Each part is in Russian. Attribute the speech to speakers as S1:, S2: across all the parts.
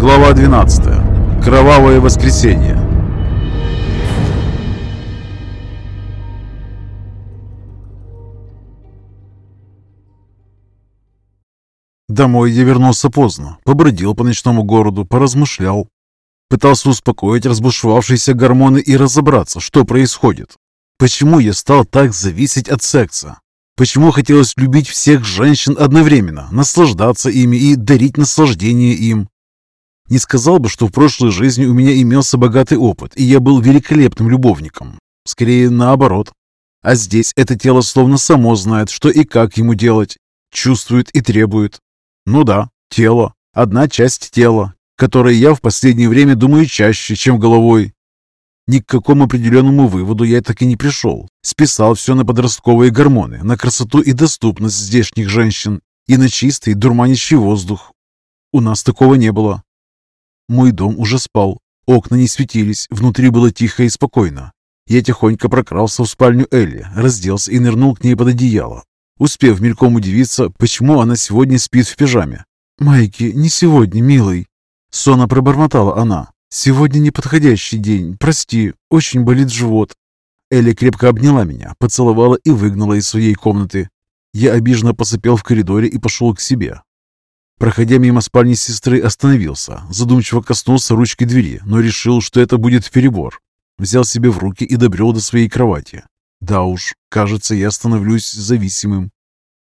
S1: Глава 12. Кровавое воскресенье. Домой я вернулся поздно, побродил по ночному городу, поразмышлял. Пытался успокоить разбушевавшиеся гормоны и разобраться, что происходит. Почему я стал так зависеть от секса? Почему хотелось любить всех женщин одновременно, наслаждаться ими и дарить наслаждение им? Не сказал бы, что в прошлой жизни у меня имелся богатый опыт, и я был великолепным любовником. Скорее, наоборот. А здесь это тело словно само знает, что и как ему делать. Чувствует и требует. Ну да, тело. Одна часть тела, которой я в последнее время думаю чаще, чем головой. Ни к какому определенному выводу я так и не пришел. Списал все на подростковые гормоны, на красоту и доступность здешних женщин и на чистый дурманящий воздух. У нас такого не было. Мой дом уже спал, окна не светились, внутри было тихо и спокойно. Я тихонько прокрался в спальню Элли, разделся и нырнул к ней под одеяло, успев мельком удивиться, почему она сегодня спит в пижаме. «Майки, не сегодня, милый!» Сона пробормотала она. «Сегодня неподходящий день, прости, очень болит живот». Элли крепко обняла меня, поцеловала и выгнала из своей комнаты. Я обиженно посыпел в коридоре и пошел к себе. Проходя мимо спальни сестры, остановился, задумчиво коснулся ручки двери, но решил, что это будет перебор. Взял себе в руки и добрел до своей кровати. Да уж, кажется, я становлюсь зависимым.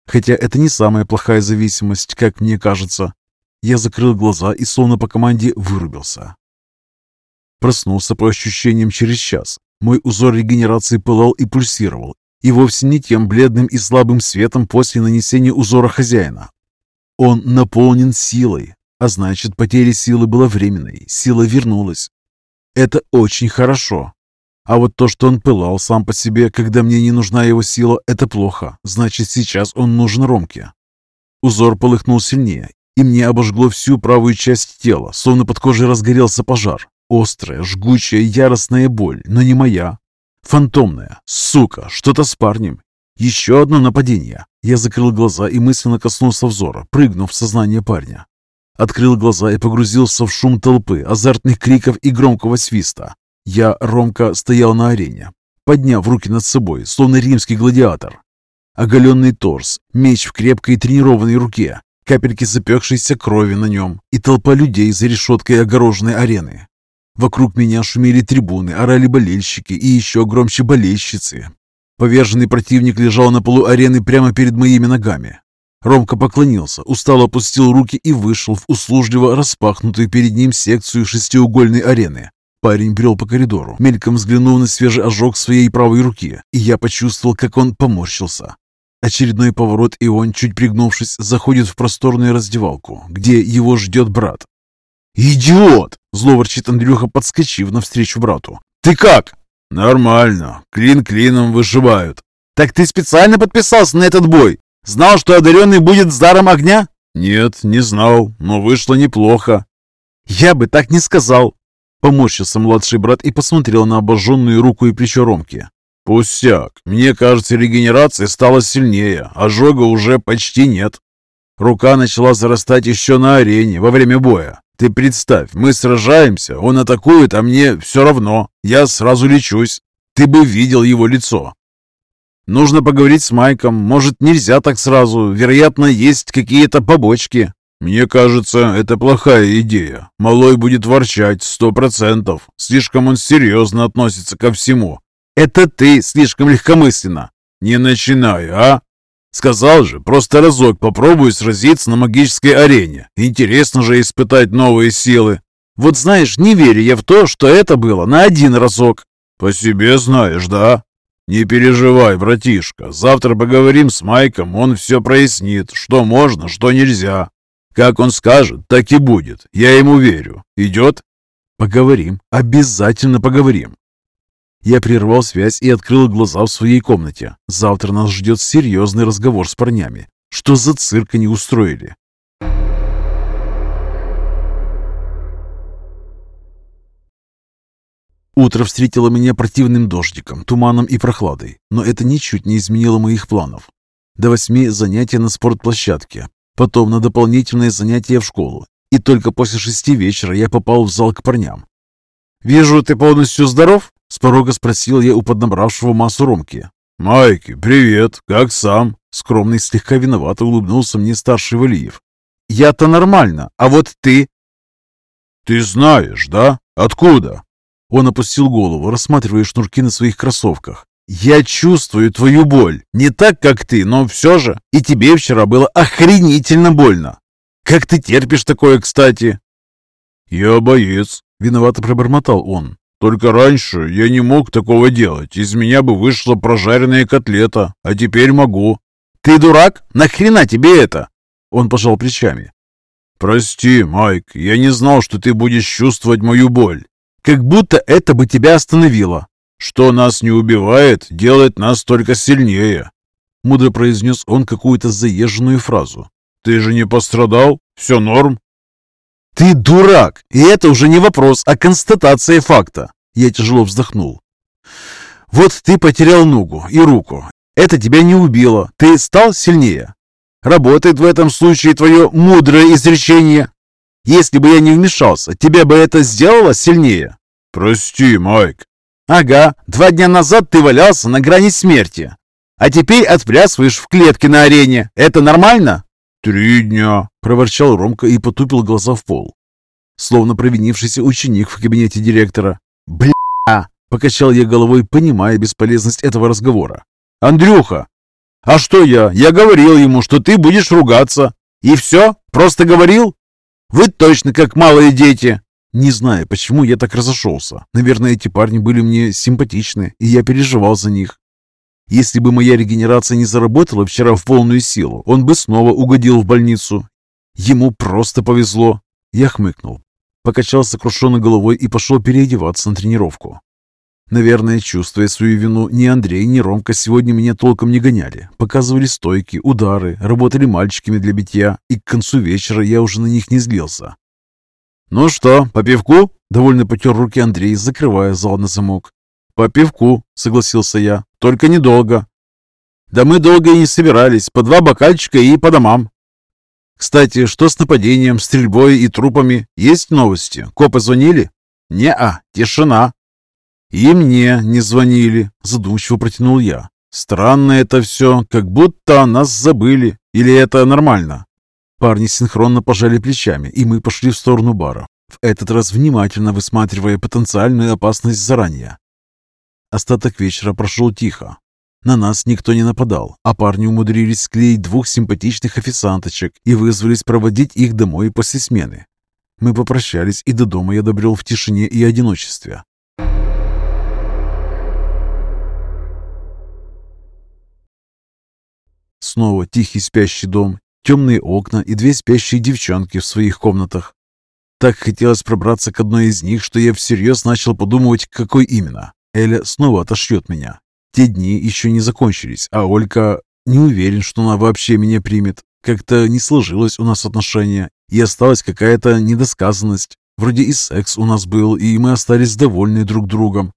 S1: Хотя это не самая плохая зависимость, как мне кажется. Я закрыл глаза и словно по команде вырубился. Проснулся по ощущениям через час. Мой узор регенерации пылал и пульсировал, и вовсе не тем бледным и слабым светом после нанесения узора хозяина, он наполнен силой, а значит, потеря силы была временной, сила вернулась. Это очень хорошо. А вот то, что он пылал сам по себе, когда мне не нужна его сила, это плохо. Значит, сейчас он нужен Ромке. Узор полыхнул сильнее, и мне обожгло всю правую часть тела, словно под кожей разгорелся пожар. Острая, жгучая, яростная боль, но не моя. Фантомная. Сука, что-то с парнем. Еще одно нападение. Я закрыл глаза и мысленно коснулся взора, прыгнув в сознание парня. Открыл глаза и погрузился в шум толпы, азартных криков и громкого свиста. Я, Ромка, стоял на арене, подняв руки над собой, словно римский гладиатор. Оголенный торс, меч в крепкой тренированной руке, капельки запекшейся крови на нем и толпа людей за решеткой огороженной арены. Вокруг меня шумели трибуны, орали болельщики и еще громче болельщицы, Поверженный противник лежал на полу арены прямо перед моими ногами. Ромка поклонился, устало опустил руки и вышел в услужливо распахнутую перед ним секцию шестиугольной арены. Парень брел по коридору, мельком взглянул на свежий ожог своей правой руки, и я почувствовал, как он поморщился. Очередной поворот, и он, чуть пригнувшись, заходит в просторную раздевалку, где его ждет брат. «Идиот!» – зло ворчит Андрюха, подскочив навстречу брату. «Ты как?» «Нормально. Клин клином вышибают». «Так ты специально подписался на этот бой? Знал, что одаренный будет с даром огня?» «Нет, не знал, но вышло неплохо». «Я бы так не сказал». Поморщился младший брат и посмотрел на обожженную руку и плечо Ромки. «Пустяк. Мне кажется, регенерация стала сильнее. Ожога уже почти нет. Рука начала зарастать еще на арене во время боя. Ты представь, мы сражаемся, он атакует, а мне все равно. Я сразу лечусь. Ты бы видел его лицо. Нужно поговорить с Майком. Может, нельзя так сразу. Вероятно, есть какие-то побочки. Мне кажется, это плохая идея. Малой будет ворчать сто процентов. Слишком он серьезно относится ко всему. Это ты слишком легкомысленно. Не начинай, а? Сказал же, просто разок попробую сразиться на магической арене. Интересно же испытать новые силы. Вот знаешь, не верю я в то, что это было на один разок. По себе знаешь, да? Не переживай, братишка. Завтра поговорим с Майком, он все прояснит, что можно, что нельзя. Как он скажет, так и будет. Я ему верю. Идет? Поговорим. Обязательно поговорим. Я прервал связь и открыл глаза в своей комнате. Завтра нас ждет серьезный разговор с парнями. Что за цирк они устроили? Утро встретило меня противным дождиком, туманом и прохладой, но это ничуть не изменило моих планов. До восьми занятия на спортплощадке, потом на дополнительные занятия в школу И только после шести вечера я попал в зал к парням. «Вижу, ты полностью здоров?» — с порога спросил я у поднабравшего массу Ромки.
S2: «Майки, привет! Как сам?»
S1: Скромный, слегка виновато улыбнулся мне старший Валиев. «Я-то нормально, а вот ты...»
S2: «Ты знаешь, да? Откуда?»
S1: Он опустил голову, рассматривая шнурки на своих кроссовках. «Я чувствую твою боль. Не так, как ты, но все же. И тебе вчера было охренительно больно. Как ты терпишь такое, кстати?»
S2: «Я боец», — виновато пробормотал он. «Только раньше я не мог такого делать. Из меня бы вышла прожаренная котлета, а теперь могу».
S1: «Ты дурак? Нахрена тебе это?» Он пожал плечами.
S2: «Прости, Майк, я не знал, что ты будешь чувствовать мою боль.
S1: Как будто это бы тебя остановило.
S2: Что нас не убивает, делает нас только сильнее.
S1: Мудро произнес он какую-то заезженную фразу.
S2: Ты же не пострадал? Все норм?
S1: Ты дурак! И это уже не вопрос, а констатация факта. Я тяжело вздохнул. Вот ты потерял ногу и руку. Это тебя не убило. Ты стал сильнее. Работает в этом случае твое мудрое изречение. Если бы я не вмешался, тебя бы это сделало сильнее.
S2: Прости, Майк.
S1: Ага, два дня назад ты валялся на грани смерти. А теперь отплясываешь в клетке на арене. Это нормально?
S2: Три дня,
S1: проворчал Ромка и потупил глаза в пол. Словно провинившийся ученик в кабинете директора. Бля! Покачал я головой, понимая бесполезность этого разговора. «Андрюха, «А что я? Я говорил ему, что ты будешь ругаться. И все? Просто говорил? Вы точно как малые дети!» Не знаю, почему я так разошелся. Наверное, эти парни были мне симпатичны, и я переживал за них. Если бы моя регенерация не заработала вчера в полную силу, он бы снова угодил в больницу. Ему просто повезло. Я хмыкнул, покачал сокрушенной головой и пошел переодеваться на тренировку. Наверное, чувствуя свою вину, ни Андрей, ни Ромка сегодня меня толком не гоняли. Показывали стойки, удары, работали мальчиками для битья, и к концу вечера я уже на них не злился. «Ну что, по пивку?» — довольно потер руки Андрей, закрывая зал на замок. «По пивку», — согласился я, — «только недолго». «Да мы долго и не собирались, по два бокальчика и по домам». «Кстати, что с нападением, стрельбой и трупами? Есть новости? Копы звонили?» «Не-а, тишина», «И мне не звонили», — задумчиво протянул я. «Странно это все, как будто нас забыли. Или это нормально?» Парни синхронно пожали плечами, и мы пошли в сторону бара, в этот раз внимательно высматривая потенциальную опасность заранее. Остаток вечера прошел тихо. На нас никто не нападал, а парни умудрились склеить двух симпатичных официанточек и вызвались проводить их домой после смены. Мы попрощались, и до дома я добрел в тишине и одиночестве. Снова тихий спящий дом, темные окна и две спящие девчонки в своих комнатах. Так хотелось пробраться к одной из них, что я всерьез начал подумывать, какой именно. Эля снова отошьет меня. Те дни еще не закончились, а Олька... Не уверен, что она вообще меня примет. Как-то не сложилось у нас отношения, и осталась какая-то недосказанность. Вроде и секс у нас был, и мы остались довольны друг другом.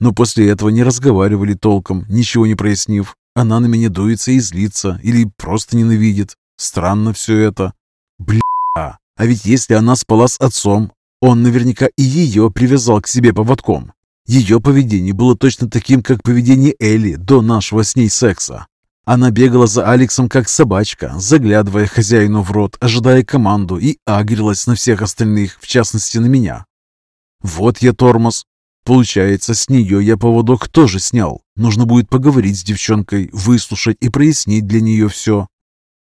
S1: Но после этого не разговаривали толком, ничего не прояснив. Она на меня дуется и злится, или просто ненавидит. Странно все это. Бля, а ведь если она спала с отцом, он наверняка и ее привязал к себе поводком. Ее поведение было точно таким, как поведение Элли до нашего с ней секса. Она бегала за Алексом как собачка, заглядывая хозяину в рот, ожидая команду и агрилась на всех остальных, в частности на меня. Вот я тормоз, Получается, с нее я поводок тоже снял. Нужно будет поговорить с девчонкой, выслушать и прояснить для нее все.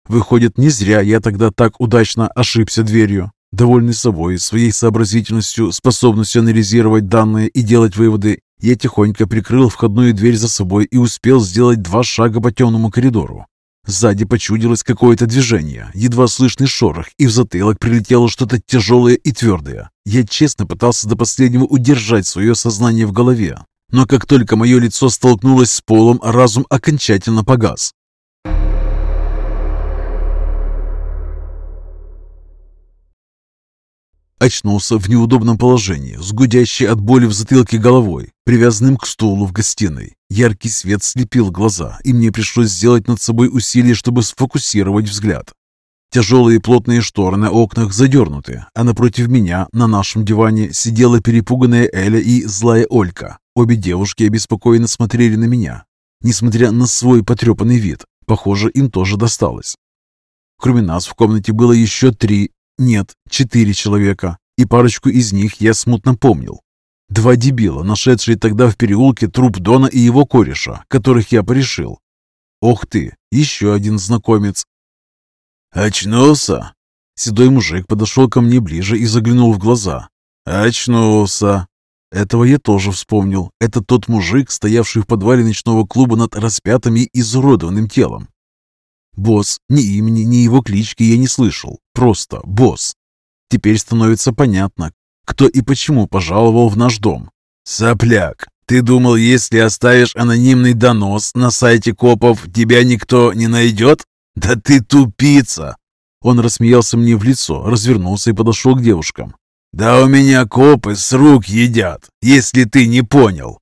S1: Выходит, не зря я тогда так удачно ошибся дверью. Довольный собой, своей сообразительностью, способностью анализировать данные и делать выводы, я тихонько прикрыл входную дверь за собой и успел сделать два шага по темному коридору. Сзади почудилось какое-то движение, едва слышный шорох, и в затылок прилетело что-то тяжелое и твердое. Я честно пытался до последнего удержать свое сознание в голове, но как только мое лицо столкнулось с полом, разум окончательно погас. Очнулся в неудобном положении, с гудящей от боли в затылке головой, привязанным к стулу в гостиной. Яркий свет слепил глаза, и мне пришлось сделать над собой усилие, чтобы сфокусировать взгляд. Тяжелые плотные шторы на окнах задернуты, а напротив меня на нашем диване сидела перепуганная Эля и злая Олька. Обе девушки обеспокоенно смотрели на меня. Несмотря на свой потрепанный вид, похоже, им тоже досталось. Кроме нас в комнате было еще три, нет, четыре человека, и парочку из них я смутно помнил. Два дебила, нашедшие тогда в переулке труп Дона и его кореша, которых я порешил. Ох ты, еще один знакомец,
S2: «Очнулся?»
S1: Седой мужик подошел ко мне ближе и заглянул в глаза.
S2: «Очнулся!»
S1: Этого я тоже вспомнил. Это тот мужик, стоявший в подвале ночного клуба над распятым и изуродованным телом. Босс, ни имени, ни его клички я не слышал. Просто босс. Теперь становится понятно, кто и почему пожаловал в наш дом.
S2: «Сопляк, ты думал, если оставишь анонимный донос на сайте копов, тебя никто не найдет? «Да ты тупица!»
S1: Он рассмеялся мне в лицо, развернулся и подошел к девушкам.
S2: «Да у меня копы с рук едят, если ты не понял!»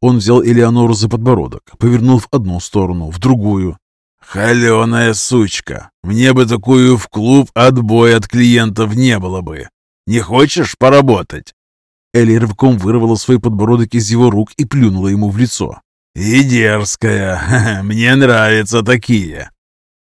S1: Он взял Элеонору за подбородок, повернул в одну сторону, в другую.
S2: «Холеная сучка! Мне бы такую в клуб отбоя от клиентов не было бы! Не хочешь поработать?»
S1: Элли рывком вырвала свой подбородок из его рук и плюнула ему в лицо.
S2: «И дерзкая! Мне нравятся такие!»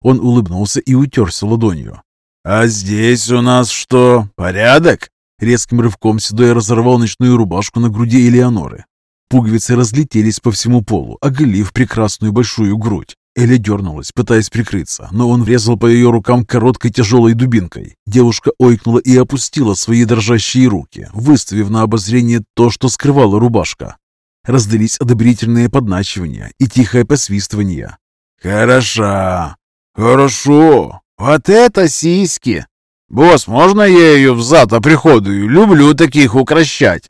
S1: Он улыбнулся и утерся ладонью.
S2: «А здесь у нас что, порядок?»
S1: Резким рывком Седой разорвал ночную рубашку на груди Элеоноры. Пуговицы разлетелись по всему полу, оголив прекрасную большую грудь. Эля дернулась, пытаясь прикрыться, но он врезал по ее рукам короткой тяжелой дубинкой. Девушка ойкнула и опустила свои дрожащие руки, выставив на обозрение то, что скрывала рубашка. Раздались одобрительные подначивания и тихое посвистывание.
S2: «Хороша! «Хорошо. Вот это сиськи! Босс, можно я ее взад оприходую? Люблю таких укращать!»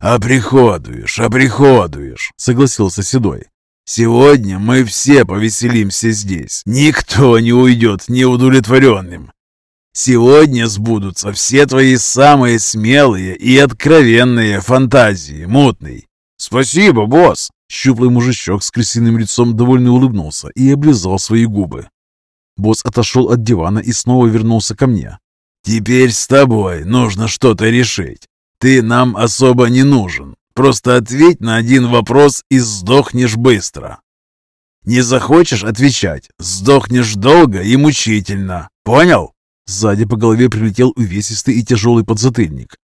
S2: «Оприходуешь, оприходуешь», — согласился Седой. «Сегодня мы все повеселимся здесь. Никто не уйдет неудовлетворенным. Сегодня сбудутся все твои самые смелые и откровенные фантазии, мутный». «Спасибо, босс!»
S1: Щуплый мужичок с крысиным лицом довольно улыбнулся и облизал свои губы. Босс отошел от дивана и снова вернулся ко мне.
S2: «Теперь с тобой нужно что-то решить. Ты нам особо не нужен. Просто ответь на один вопрос и сдохнешь быстро. Не захочешь отвечать, сдохнешь долго и мучительно. Понял?»
S1: Сзади по голове прилетел увесистый и тяжелый подзатыльник.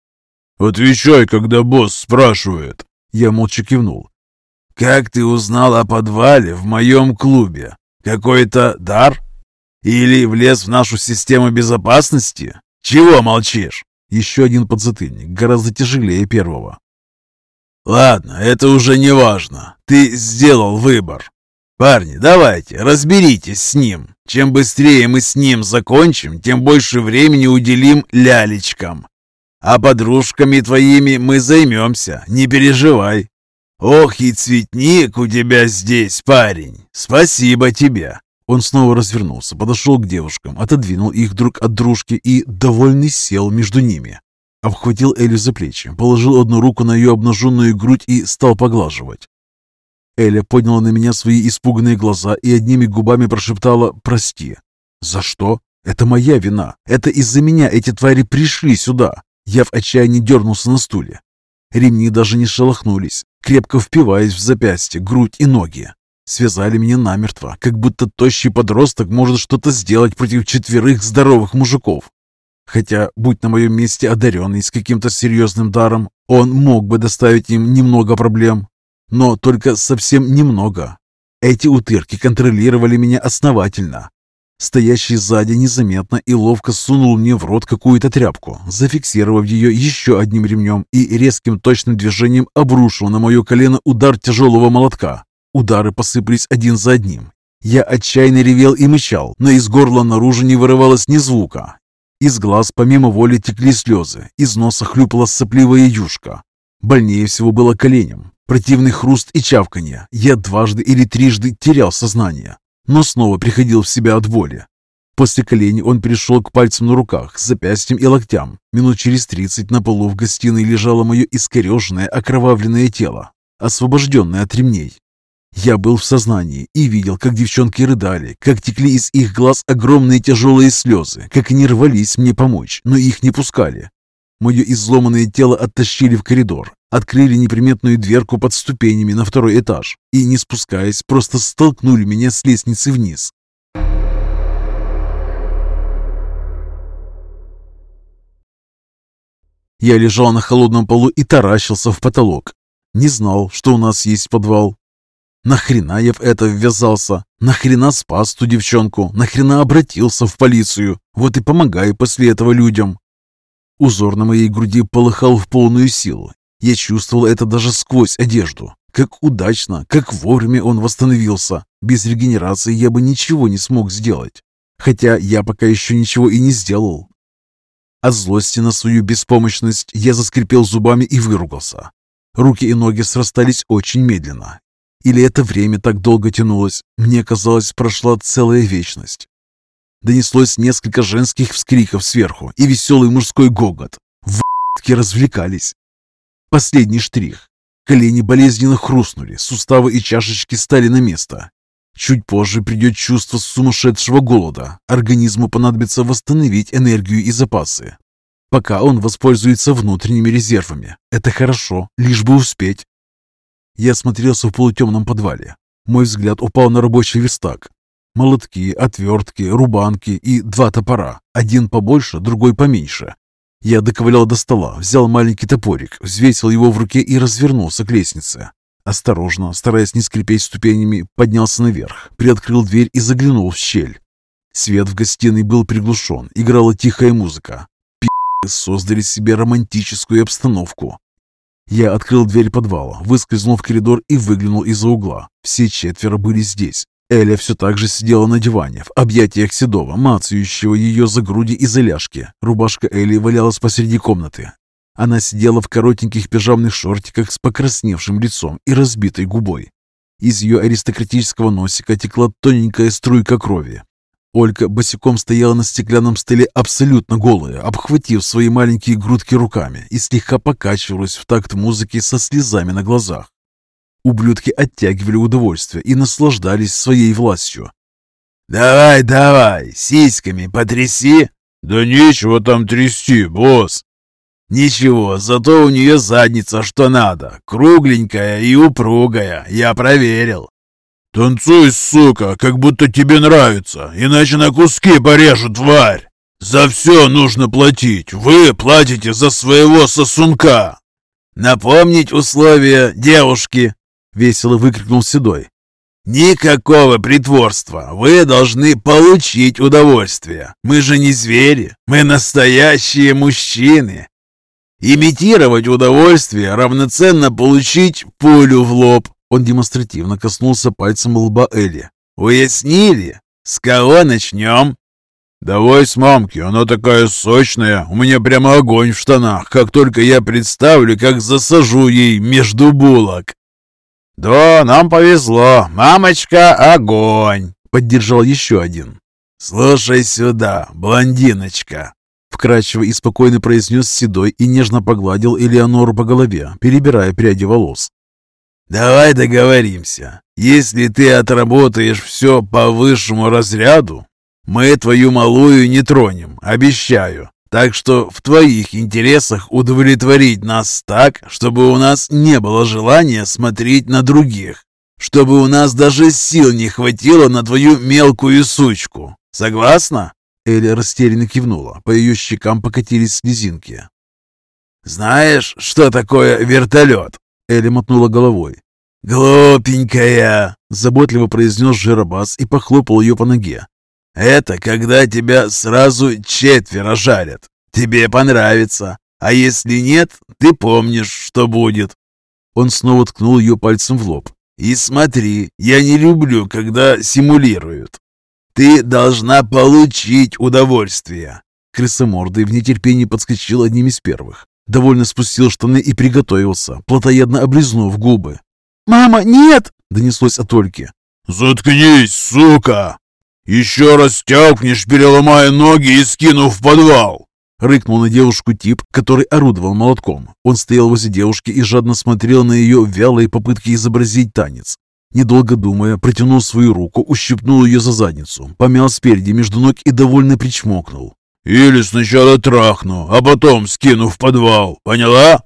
S2: «Отвечай, когда босс спрашивает».
S1: Я молча кивнул.
S2: «Как ты узнал о подвале в моем клубе? Какой-то дар?» Или влез в нашу систему безопасности? Чего молчишь?»
S1: Еще один подзатыльник, гораздо тяжелее первого.
S2: «Ладно, это уже не важно. Ты сделал выбор. Парни, давайте, разберитесь с ним. Чем быстрее мы с ним закончим, тем больше времени уделим лялечкам. А подружками твоими мы займемся, не переживай. Ох и цветник у тебя здесь, парень. Спасибо тебе.
S1: Он снова развернулся, подошел к девушкам, отодвинул их друг от дружки и, довольный, сел между ними. Обхватил Элю за плечи, положил одну руку на ее обнаженную грудь и стал поглаживать. Эля подняла на меня свои испуганные глаза и одними губами прошептала «Прости». «За что? Это моя вина. Это из-за меня эти твари пришли сюда». Я в отчаянии дернулся на стуле. Ремни даже не шелохнулись, крепко впиваясь в запястье, грудь и ноги. Связали меня намертво, как будто тощий подросток может что-то сделать против четверых здоровых мужиков. Хотя, будь на моем месте одаренный с каким-то серьезным даром, он мог бы доставить им немного проблем. Но только совсем немного. Эти утырки контролировали меня основательно. Стоящий сзади незаметно и ловко сунул мне в рот какую-то тряпку, зафиксировав ее еще одним ремнем и резким точным движением обрушил на мое колено удар тяжелого молотка. Удары посыпались один за одним. Я отчаянно ревел и мычал, но из горла наружу не вырывалось ни звука. Из глаз помимо воли текли слезы, из носа хлюпала сопливая юшка. Больнее всего было коленям. Противный хруст и чавканье. Я дважды или трижды терял сознание, но снова приходил в себя от боли. После коленей он перешел к пальцам на руках, запястьям и локтям. Минут через тридцать на полу в гостиной лежало мое искореженное, окровавленное тело, освобожденное от ремней. Я был в сознании и видел, как девчонки рыдали, как текли из их глаз огромные тяжелые слезы, как они рвались мне помочь, но их не пускали. Мое изломанное тело оттащили в коридор, открыли неприметную дверку под ступенями на второй этаж и, не спускаясь, просто столкнули меня с лестницы вниз. Я лежал на холодном полу и таращился в потолок. Не знал, что у нас есть подвал. Нахрена я в это ввязался? Нахрена спас ту девчонку? Нахрена обратился в полицию? Вот и помогаю после этого людям. Узор на моей груди полыхал в полную силу. Я чувствовал это даже сквозь одежду. Как удачно, как вовремя он восстановился. Без регенерации я бы ничего не смог сделать. Хотя я пока еще ничего и не сделал. От злости на свою беспомощность я заскрипел зубами и выругался. Руки и ноги срастались очень медленно. Или это время так долго тянулось, мне казалось, прошла целая вечность. Донеслось несколько женских вскриков сверху и веселый мужской гогот. В***ки развлекались. Последний штрих. Колени болезненно хрустнули, суставы и чашечки стали на место. Чуть позже придет чувство сумасшедшего голода. Организму понадобится восстановить энергию и запасы. Пока он воспользуется внутренними резервами. Это хорошо, лишь бы успеть. Я осмотрелся в полутемном подвале. Мой взгляд упал на рабочий верстак. Молотки, отвертки, рубанки и два топора. Один побольше, другой поменьше. Я доковылял до стола, взял маленький топорик, взвесил его в руке и развернулся к лестнице. Осторожно, стараясь не скрипеть ступенями, поднялся наверх, приоткрыл дверь и заглянул в щель. Свет в гостиной был приглушен, играла тихая музыка. Пи***ы создали себе романтическую обстановку. Я открыл дверь подвала, выскользнул в коридор и выглянул из-за угла. Все четверо были здесь. Эля все так же сидела на диване, в объятиях Седова, мацающего ее за груди и за ляжки. Рубашка Эли валялась посреди комнаты, она сидела в коротеньких пижамных шортиках с покрасневшим лицом и разбитой губой. Из ее аристократического носика текла тоненькая струйка крови. Ольга босиком стояла на стеклянном столе абсолютно голая, обхватив свои маленькие грудки руками и слегка покачивалась в такт музыки со слезами на глазах. Ублюдки оттягивали удовольствие и наслаждались своей властью.
S2: «Давай, давай, сиськами потряси!» «Да нечего там трясти, босс!» «Ничего, зато у нее задница что надо, кругленькая и упругая, я проверил».
S3: «Танцуй, сука, как будто тебе нравится, иначе на куски порежу, тварь! За все нужно платить, вы платите за своего сосунка!»
S2: «Напомнить условия девушки!» — весело выкрикнул Седой. «Никакого притворства! Вы должны получить удовольствие! Мы же не звери, мы настоящие мужчины! Имитировать удовольствие равноценно получить пулю в лоб. Он демонстративно коснулся пальцем лба Элли. Уяснили? С кого начнем?
S3: «Давай с мамки, она такая сочная, у меня прямо огонь в штанах, как только я представлю, как засажу ей между булок».
S2: «Да, нам повезло, мамочка, огонь!» — поддержал еще один. «Слушай сюда, блондиночка, Вкрадчиво и спокойно произнес Седой и нежно погладил Элеонору по голове, перебирая пряди волос. «Давай договоримся. Если ты отработаешь все по высшему разряду, мы твою малую не тронем, обещаю. Так что в твоих интересах удовлетворить нас так, чтобы у нас не было желания смотреть на других, чтобы у нас даже сил не хватило на твою мелкую сучку. Согласна?» Элли растерянно кивнула, по ее щекам покатились слезинки. «Знаешь, что такое вертолет?» Элли мотнула головой. «Глупенькая!» – заботливо произнес Жиробас и похлопал ее по ноге. «Это когда тебя сразу четверо жарят. Тебе понравится. А если нет, ты помнишь, что будет». Он снова ткнул ее пальцем в лоб. «И смотри, я не люблю, когда симулируют. Ты должна получить удовольствие!» Крысомордый в нетерпении подскочил одним из первых. Довольно спустил штаны и приготовился, плотоядно облизнув губы.
S1: «Мама, нет!» — донеслось от Ольки.
S3: «Заткнись, сука! Еще раз тявкнешь, переломая ноги и скину в подвал!»
S1: Рыкнул на девушку тип, который орудовал молотком. Он стоял возле девушки и жадно смотрел на ее вялые попытки изобразить танец. Недолго думая, протянул свою руку, ущипнул ее за задницу, помял спереди между ног и довольно причмокнул.
S3: «Или сначала трахну, а потом скину в подвал, поняла?»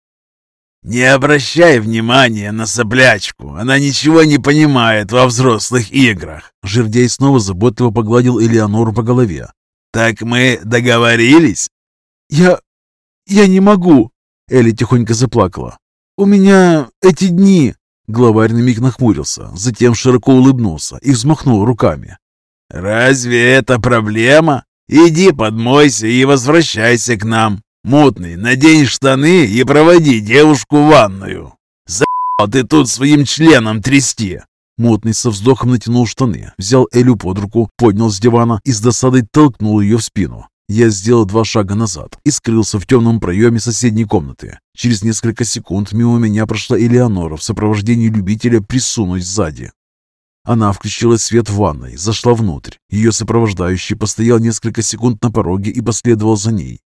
S2: «Не обращай внимания на соплячку, она ничего не понимает во взрослых играх».
S1: Жердяй снова заботливо погладил Элеонору по голове.
S2: «Так мы договорились?»
S1: «Я... я не могу!» Элли тихонько заплакала. «У меня эти дни...» Главарь на миг нахмурился, затем широко улыбнулся и взмахнул руками.
S2: «Разве это проблема? Иди подмойся и возвращайся к нам. Мутный, надень штаны и проводи девушку в ванную. За***л ты тут своим членом трясти!»
S1: Мутный со вздохом натянул штаны, взял Элю под руку, поднял с дивана и с досадой толкнул ее в спину. Я сделал два шага назад и скрылся в темном проеме соседней комнаты. Через несколько секунд мимо меня прошла Элеонора в сопровождении любителя присунуть сзади. Она включила свет в ванной, зашла внутрь. Ее сопровождающий постоял несколько секунд на пороге и последовал за ней.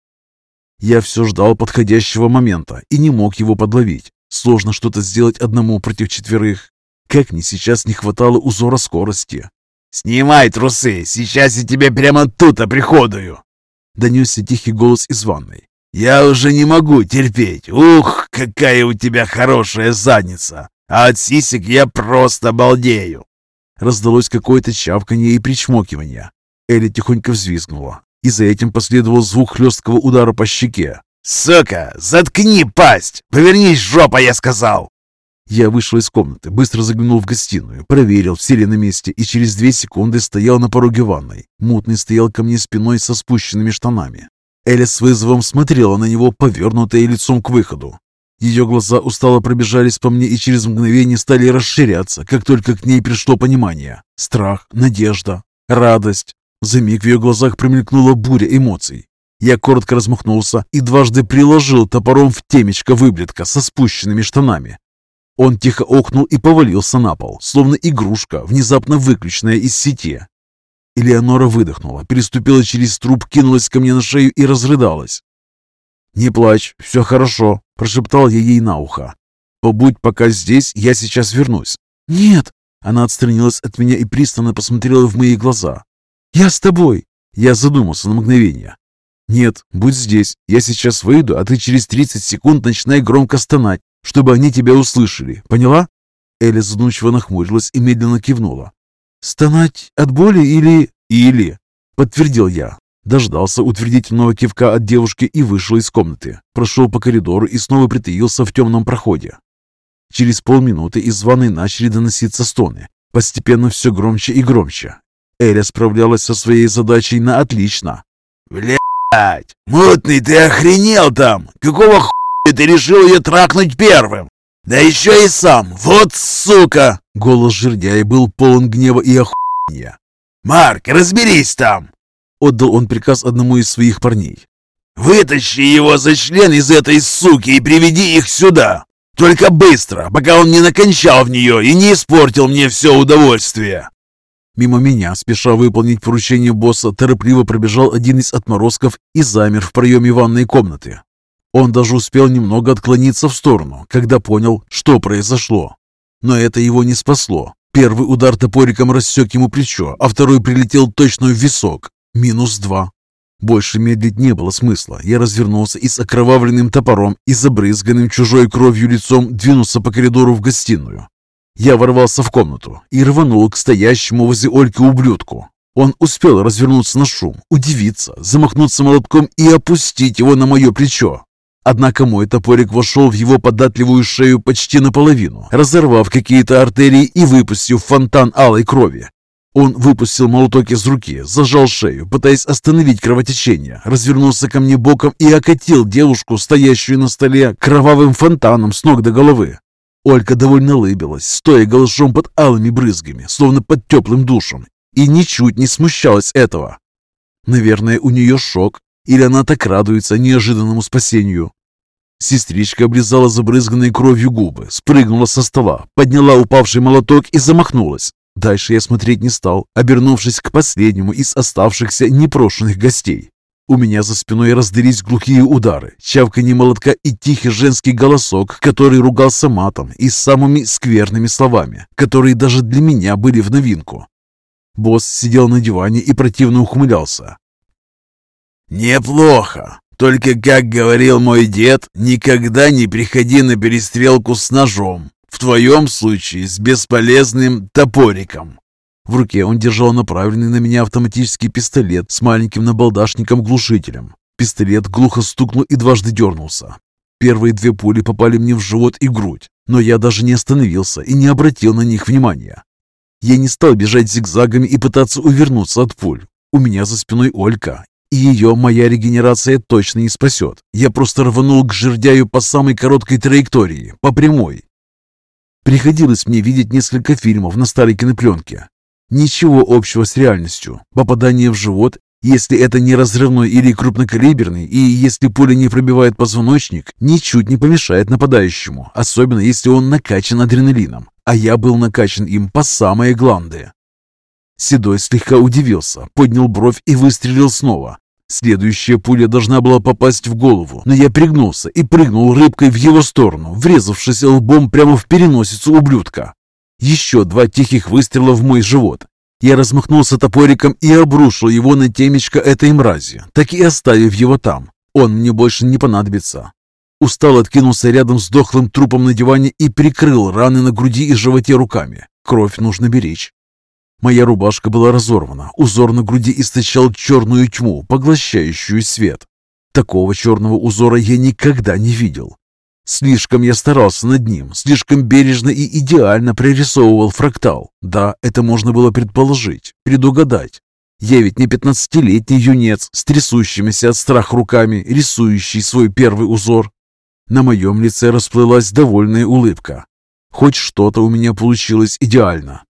S1: Я все ждал подходящего момента и не мог его подловить. Сложно что-то сделать одному против четверых. Как мне сейчас не хватало узора скорости.
S2: «Снимай трусы, сейчас я тебе прямо тут оприходую!»
S1: Донесся тихий голос из ванной.
S2: «Я уже не могу терпеть. Ух, какая у тебя хорошая задница! А от сисек я просто балдею!»
S1: Раздалось какое-то чавканье и причмокивание. Элли тихонько взвизгнула, и за этим последовал звук хлесткого удара по щеке.
S2: «Сука, заткни пасть! Повернись, жопа, я сказал!»
S1: Я вышел из комнаты, быстро заглянул в гостиную, проверил, все ли на месте, и через две секунды стоял на пороге ванной. Мутный стоял ко мне спиной со спущенными штанами. Эля с вызовом смотрела на него, повернутое лицом к выходу. Ее глаза устало пробежались по мне и через мгновение стали расширяться, как только к ней пришло понимание. Страх, надежда, радость. За миг в ее глазах промелькнула буря эмоций. Я коротко размахнулся и дважды приложил топором в темечко выблетка со спущенными штанами. Он тихо окнул и повалился на пол, словно игрушка, внезапно выключенная из сети. Элеонора выдохнула, переступила через труп, кинулась ко мне на шею и разрыдалась. «Не плачь, все хорошо», – прошептал я ей на ухо. «Побудь пока здесь, я сейчас вернусь». «Нет!» – она отстранилась от меня и пристально посмотрела в мои глаза. «Я с тобой!» Я задумался на мгновение. «Нет, будь здесь. Я сейчас выйду, а ты через 30 секунд начинай громко стонать, чтобы они тебя услышали. Поняла?» Эля задумчиво нахмурилась и медленно кивнула. «Стонать от боли или...» «Или...» — подтвердил я. Дождался утвердительного кивка от девушки и вышел из комнаты. Прошел по коридору и снова притаился в темном проходе. Через полминуты из ванной начали доноситься стоны, постепенно все громче и громче. Эля справлялась со своей задачей на отлично.
S2: «Блядь, мутный, ты охренел там? Какого хуя ты решил ее тракнуть первым? Да еще и сам, вот сука!»
S1: Голос жердяя был полон гнева и охуения.
S2: «Марк, разберись там!»
S1: Отдал он приказ одному из своих парней.
S2: «Вытащи его за член из этой суки и приведи их сюда! Только быстро, пока он не накончал в нее и не испортил мне все удовольствие!»
S1: Мимо меня, спеша выполнить поручение босса, торопливо пробежал один из отморозков и замер в проеме ванной комнаты. Он даже успел немного отклониться в сторону, когда понял, что произошло. Но это его не спасло. Первый удар топориком рассек ему плечо, а второй прилетел точно в висок. Минус два. Больше медлить не было смысла. Я развернулся и с окровавленным топором и забрызганным чужой кровью лицом двинулся по коридору в гостиную. Я ворвался в комнату и рванул к стоящему возле Ольки ублюдку. Он успел развернуться на шум, удивиться, замахнуться молотком и опустить его на мое плечо. Однако мой топорик вошел в его податливую шею почти наполовину, разорвав какие-то артерии и выпустив фонтан алой крови. Он выпустил молоток из руки, зажал шею, пытаясь остановить кровотечение, развернулся ко мне боком и окатил девушку, стоящую на столе, кровавым фонтаном с ног до головы. Олька довольно лыбилась, стоя голышом под алыми брызгами, словно под теплым душем, и ничуть не смущалась этого. Наверное, у нее шок, или она так радуется неожиданному спасению. Сестричка облизала забрызганные кровью губы, спрыгнула со стола, подняла упавший молоток и замахнулась. Дальше я смотреть не стал, обернувшись к последнему из оставшихся непрошенных гостей. У меня за спиной раздались глухие удары, чавканье молотка и тихий женский голосок, который ругался матом и самыми скверными словами, которые даже для меня были в новинку. Босс сидел на диване и противно ухмылялся.
S2: «Неплохо. Только, как говорил мой дед, никогда не приходи на перестрелку с ножом. В твоем случае с бесполезным топориком».
S1: В руке он держал направленный на меня автоматический пистолет с маленьким набалдашником-глушителем. Пистолет глухо стукнул и дважды дернулся. Первые две пули попали мне в живот и грудь, но я даже не остановился и не обратил на них внимания. Я не стал бежать зигзагами и пытаться увернуться от пуль. У меня за спиной Олька, и ее моя регенерация точно не спасет. Я просто рванул к жердяю по самой короткой траектории, по прямой. Приходилось мне видеть несколько фильмов на старой кинопленке. Ничего общего с реальностью. Попадание в живот, если это не разрывной или крупнокалиберный, и если пуля не пробивает позвоночник, ничуть не помешает нападающему, особенно если он накачан адреналином. А я был накачан им по самые гланды. Седой слегка удивился, поднял бровь и выстрелил снова. Следующая пуля должна была попасть в голову, но я пригнулся и прыгнул рыбкой в его сторону, врезавшись лбом прямо в переносицу ублюдка. Еще два тихих выстрела в мой живот. Я размахнулся топориком и обрушил его на темечко этой мрази, так и оставив его там. Он мне больше не понадобится. Устал откинулся рядом с дохлым трупом на диване и прикрыл раны на груди и животе руками. Кровь нужно беречь. Моя рубашка была разорвана, узор на груди источал черную тьму, поглощающую свет. Такого черного узора я никогда не видел. Слишком я старался над ним, слишком бережно и идеально прорисовывал фрактал. Да, это можно было предположить, предугадать. Я ведь не пятнадцатилетний юнец с трясущимися от страха руками, рисующий свой первый узор. На моем лице расплылась довольная улыбка. Хоть что-то у меня получилось идеально.